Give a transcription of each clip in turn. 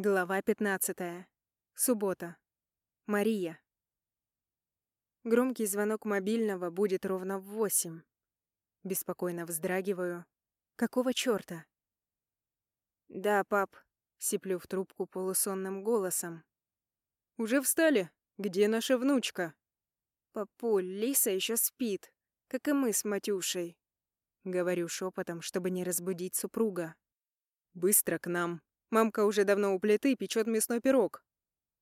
Глава 15. Суббота. Мария. Громкий звонок мобильного будет ровно в восемь. Беспокойно вздрагиваю. Какого чёрта? «Да, пап», — сиплю в трубку полусонным голосом. «Уже встали? Где наша внучка?» «Папуль, Лиса ещё спит, как и мы с Матюшей», — говорю шепотом, чтобы не разбудить супруга. «Быстро к нам», Мамка уже давно у плиты печет мясной пирог.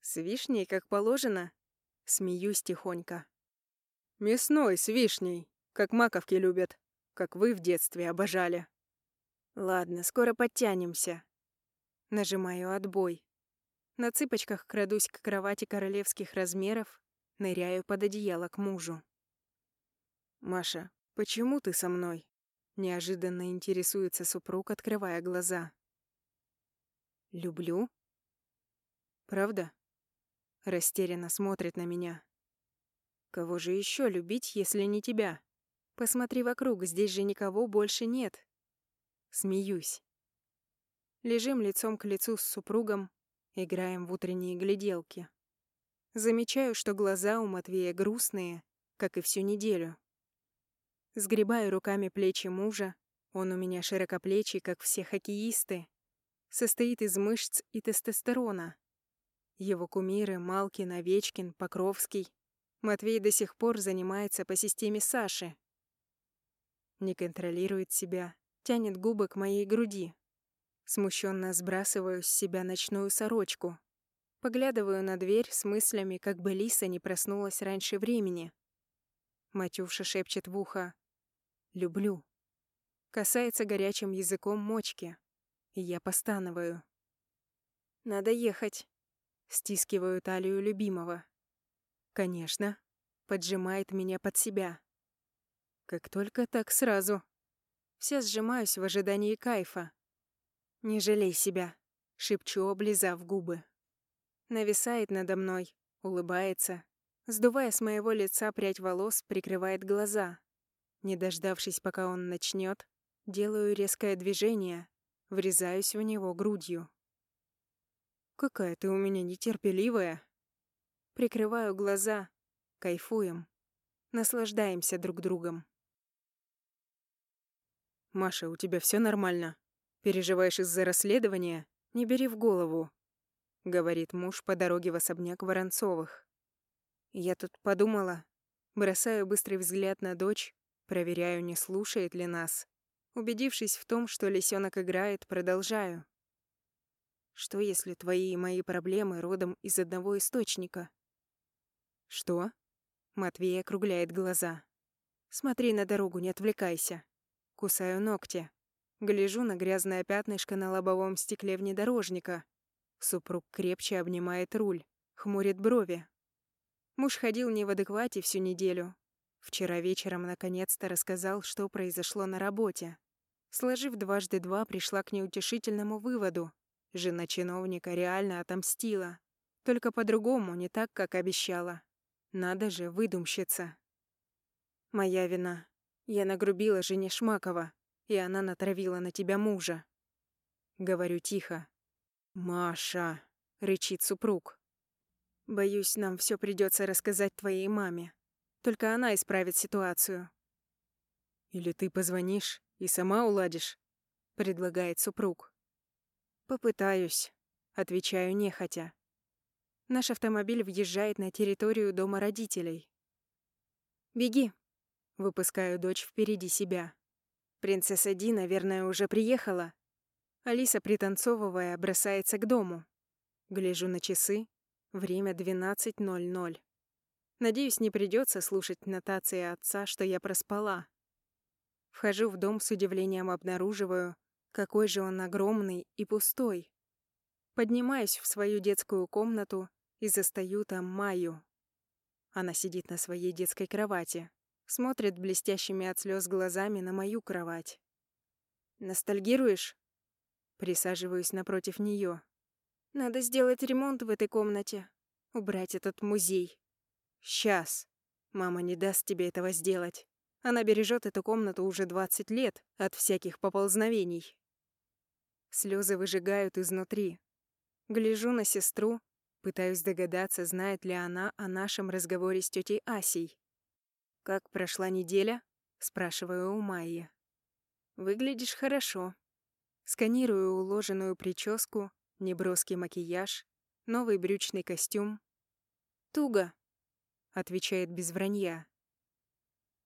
С вишней, как положено. Смеюсь тихонько. Мясной, с вишней, как маковки любят, как вы в детстве обожали. Ладно, скоро подтянемся. Нажимаю отбой. На цыпочках крадусь к кровати королевских размеров, ныряю под одеяло к мужу. «Маша, почему ты со мной?» Неожиданно интересуется супруг, открывая глаза. Люблю? Правда? Растерянно смотрит на меня. Кого же еще любить, если не тебя? Посмотри вокруг, здесь же никого больше нет. Смеюсь. Лежим лицом к лицу с супругом, играем в утренние гляделки. Замечаю, что глаза у Матвея грустные, как и всю неделю. Сгребаю руками плечи мужа, он у меня широкоплечий, как все хоккеисты, состоит из мышц и тестостерона. Его кумиры Малкин, Овечкин, Покровский. Матвей до сих пор занимается по системе Саши. Не контролирует себя, тянет губы к моей груди. Смущенно сбрасываю с себя ночную сорочку. Поглядываю на дверь с мыслями, как бы Лиса не проснулась раньше времени. Матюша шепчет в ухо «Люблю». Касается горячим языком мочки. Я постановаю. «Надо ехать». Стискиваю талию любимого. «Конечно». Поджимает меня под себя. Как только так сразу. Вся сжимаюсь в ожидании кайфа. «Не жалей себя», — шепчу, облизав губы. Нависает надо мной, улыбается. Сдувая с моего лица прядь волос, прикрывает глаза. Не дождавшись, пока он начнет, делаю резкое движение, Врезаюсь в него грудью. «Какая ты у меня нетерпеливая!» Прикрываю глаза, кайфуем, наслаждаемся друг другом. «Маша, у тебя все нормально? Переживаешь из-за расследования? Не бери в голову», — говорит муж по дороге в особняк Воронцовых. Я тут подумала, бросаю быстрый взгляд на дочь, проверяю, не слушает ли нас. Убедившись в том, что лисенок играет, продолжаю. Что, если твои и мои проблемы родом из одного источника? Что? Матвей округляет глаза. Смотри на дорогу, не отвлекайся. Кусаю ногти. Гляжу на грязное пятнышко на лобовом стекле внедорожника. Супруг крепче обнимает руль, хмурит брови. Муж ходил не в адеквате всю неделю. Вчера вечером наконец-то рассказал, что произошло на работе. Сложив дважды два, пришла к неутешительному выводу. Жена чиновника реально отомстила. Только по-другому, не так, как обещала. Надо же, выдумщица. Моя вина. Я нагрубила жене Шмакова, и она натравила на тебя мужа. Говорю тихо. «Маша!» — рычит супруг. «Боюсь, нам все придется рассказать твоей маме. Только она исправит ситуацию». «Или ты позвонишь и сама уладишь», — предлагает супруг. «Попытаюсь», — отвечаю нехотя. Наш автомобиль въезжает на территорию дома родителей. «Беги», — выпускаю дочь впереди себя. Принцесса Ди, наверное, уже приехала. Алиса, пританцовывая, бросается к дому. Гляжу на часы. Время 12.00. Надеюсь, не придется слушать нотации отца, что я проспала. Вхожу в дом с удивлением обнаруживаю, какой же он огромный и пустой. Поднимаюсь в свою детскую комнату и застаю там Майю. Она сидит на своей детской кровати, смотрит блестящими от слез глазами на мою кровать. «Ностальгируешь?» Присаживаюсь напротив нее. «Надо сделать ремонт в этой комнате, убрать этот музей». «Сейчас. Мама не даст тебе этого сделать». Она бережет эту комнату уже 20 лет от всяких поползновений. Слезы выжигают изнутри. Гляжу на сестру, пытаюсь догадаться, знает ли она о нашем разговоре с тетей Асей. «Как прошла неделя?» — спрашиваю у Майи. «Выглядишь хорошо». Сканирую уложенную прическу, неброский макияж, новый брючный костюм. «Туго», — отвечает без вранья.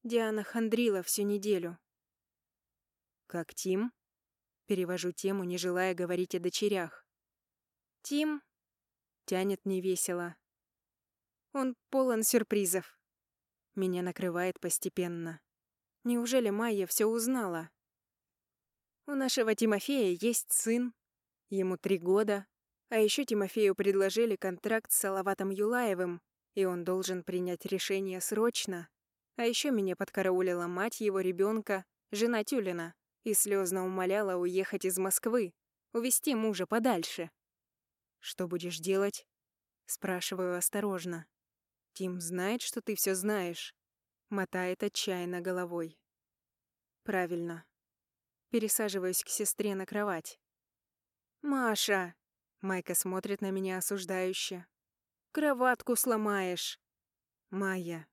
Диана хандрила всю неделю. «Как Тим?» Перевожу тему, не желая говорить о дочерях. «Тим?» Тянет невесело. «Он полон сюрпризов. Меня накрывает постепенно. Неужели Майя все узнала? У нашего Тимофея есть сын. Ему три года. А еще Тимофею предложили контракт с Салаватом Юлаевым, и он должен принять решение срочно. А еще меня подкараулила мать его ребенка, жена Тюлина, и слезно умоляла уехать из Москвы, увести мужа подальше. «Что будешь делать?» Спрашиваю осторожно. «Тим знает, что ты все знаешь?» Мотает отчаянно головой. «Правильно. Пересаживаюсь к сестре на кровать. «Маша!» Майка смотрит на меня осуждающе. «Кроватку сломаешь!» «Майя!»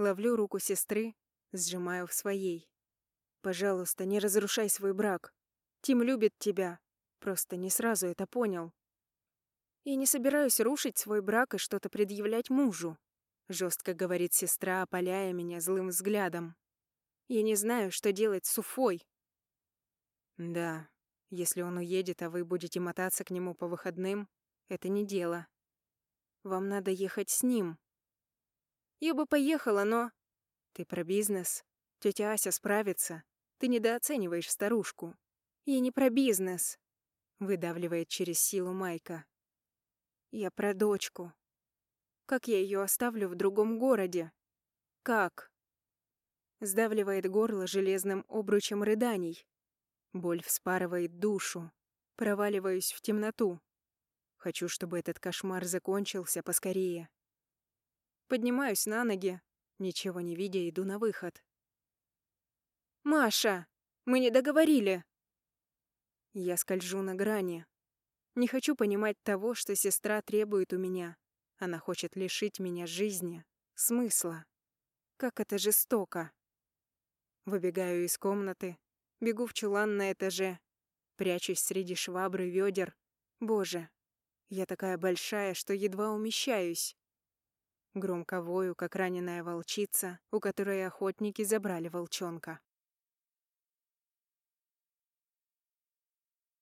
Ловлю руку сестры, сжимаю в своей. «Пожалуйста, не разрушай свой брак. Тим любит тебя. Просто не сразу это понял. Я не собираюсь рушить свой брак и что-то предъявлять мужу», жестко говорит сестра, опаляя меня злым взглядом. «Я не знаю, что делать с Уфой». «Да, если он уедет, а вы будете мотаться к нему по выходным, это не дело. Вам надо ехать с ним, я бы поехала, но... Ты про бизнес. Тетя Ася справится. Ты недооцениваешь старушку. Я не про бизнес. Выдавливает через силу Майка. Я про дочку. Как я ее оставлю в другом городе? Как? Сдавливает горло железным обручем рыданий. Боль вспарывает душу. Проваливаюсь в темноту. Хочу, чтобы этот кошмар закончился поскорее. Поднимаюсь на ноги, ничего не видя, иду на выход. «Маша, мы не договорили!» Я скольжу на грани. Не хочу понимать того, что сестра требует у меня. Она хочет лишить меня жизни, смысла. Как это жестоко. Выбегаю из комнаты, бегу в чулан на этаже, прячусь среди швабры ведер. Боже, я такая большая, что едва умещаюсь. Громко вою, как раненая волчица, у которой охотники забрали волчонка.